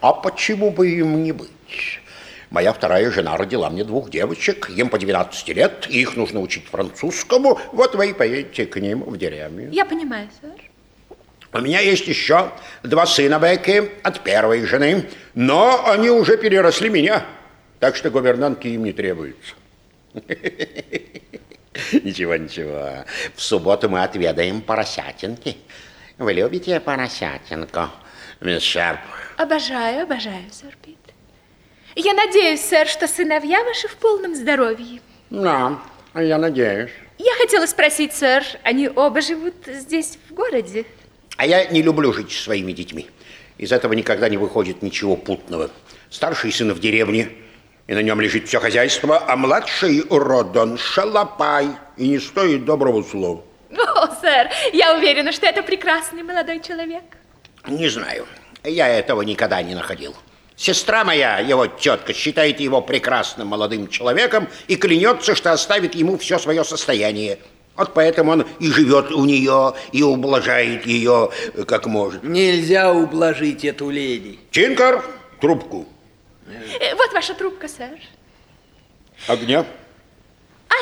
А почему бы им не быть? Моя вторая жена родила мне двух девочек, им по 12 лет, и их нужно учить французскому. Вот вы и поедете к ним в деревню. Я понимаю, сэр. У меня есть еще два сына Бекки от первой жены, но они уже переросли меня, так что гувернантки им не требуются. Ничего, ничего. В субботу мы отведаем поросятинки. Вы любите поросятинку, мисс Шарп? Обожаю, обожаю, сэр Пит. Я надеюсь, сэр, что сыновья ваши в полном здоровье. Да, я надеюсь. Я хотела спросить, сэр, они оба живут здесь, в городе? А я не люблю жить со своими детьми. Из этого никогда не выходит ничего путного. Старший сын в деревне, и на нем лежит все хозяйство, а младший Родон шалопай и не стоит доброго слова. О, сэр, я уверена, что это прекрасный молодой человек. Не знаю, я этого никогда не находил. Сестра моя, его тетка, считает его прекрасным молодым человеком и клянется, что оставит ему все свое состояние. Вот поэтому он и живет у нее, и ублажает ее, как может. Нельзя ублажить эту леди. Чинкар, трубку. Э, Вот ваша трубка, сэр. Огня.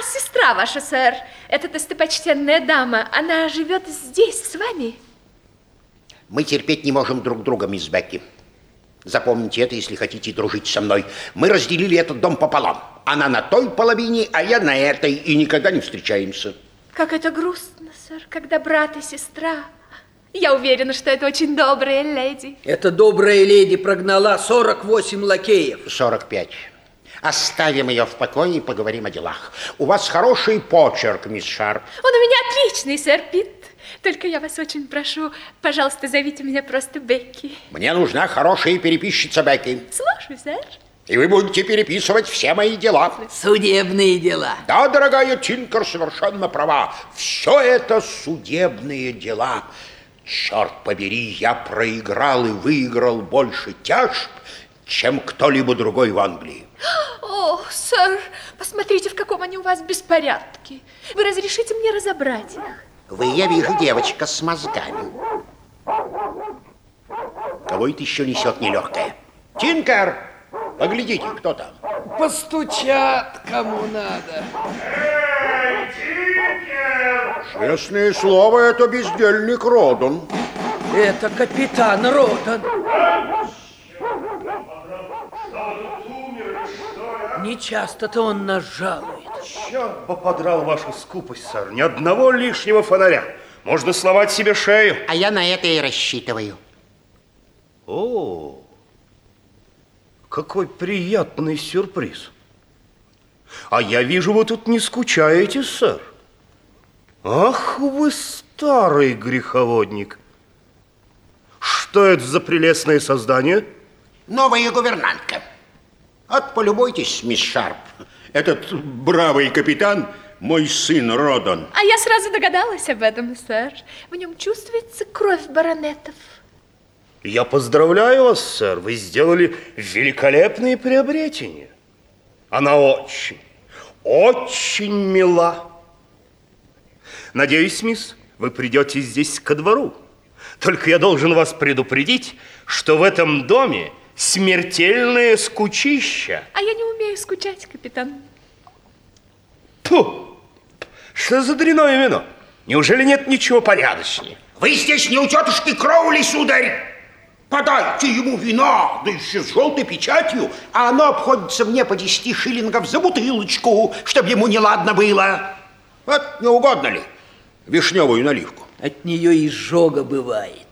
А сестра ваша, сэр, эта достопочтенная дама, она живет здесь с вами? Мы терпеть не можем друг друга, мисс Бекки. Запомните это, если хотите дружить со мной. Мы разделили этот дом пополам. Она на той половине, а я на этой, и никогда не встречаемся. Как это грустно, сэр, когда брат и сестра. Я уверена, что это очень добрая леди. Эта добрая леди прогнала 48 лакеев. 45. Оставим ее в покое и поговорим о делах. У вас хороший почерк, мисс Шарп. Он у меня отличный, сэр Пит. Только я вас очень прошу, пожалуйста, зовите меня просто Бекки. Мне нужна хорошая переписчица Бекки. Слушаю, сэр. И вы будете переписывать все мои дела. Судебные дела. Да, дорогая Тинкер совершенно права. Все это судебные дела. Черт побери, я проиграл и выиграл больше тяжб, чем кто-либо другой в Англии. О, сэр, посмотрите, в каком они у вас беспорядке. Вы разрешите мне разобрать их? Вы, я вижу, девочка с мозгами. Кого это еще несет нелегкое? Тинкер, поглядите, кто там. Постучат кому надо. Честное слово, это бездельник Родон. Это капитан Ротан. Не часто-то он нас жалует. Черт бы подрал вашу скупость, сэр. Ни одного лишнего фонаря. Можно сломать себе шею. А я на это и рассчитываю. О, какой приятный сюрприз. А я вижу, вы тут не скучаете, сэр. Ах, вы старый греховодник. Что это за прелестное создание? Новая гувернантка. Вот полюбуйтесь, мисс Шарп. Этот бравый капитан мой сын Родон. А я сразу догадалась об этом, сэр. В нем чувствуется кровь баронетов. Я поздравляю вас, сэр. Вы сделали великолепные приобретения. Она очень, очень мила. Надеюсь, мисс, вы придете здесь ко двору. Только я должен вас предупредить, что в этом доме смертельное скучище. А я не умею скучать, капитан. Фу! Что за дряное вино? Неужели нет ничего порядочнее? Вы здесь не у тетушки Кроули, сударь. Подайте ему вина, да еще с желтой печатью, а оно обходится мне по 10 шиллингов за бутылочку, чтобы ему неладно было. Вот не угодно ли вишневую наливку? От нее изжога бывает.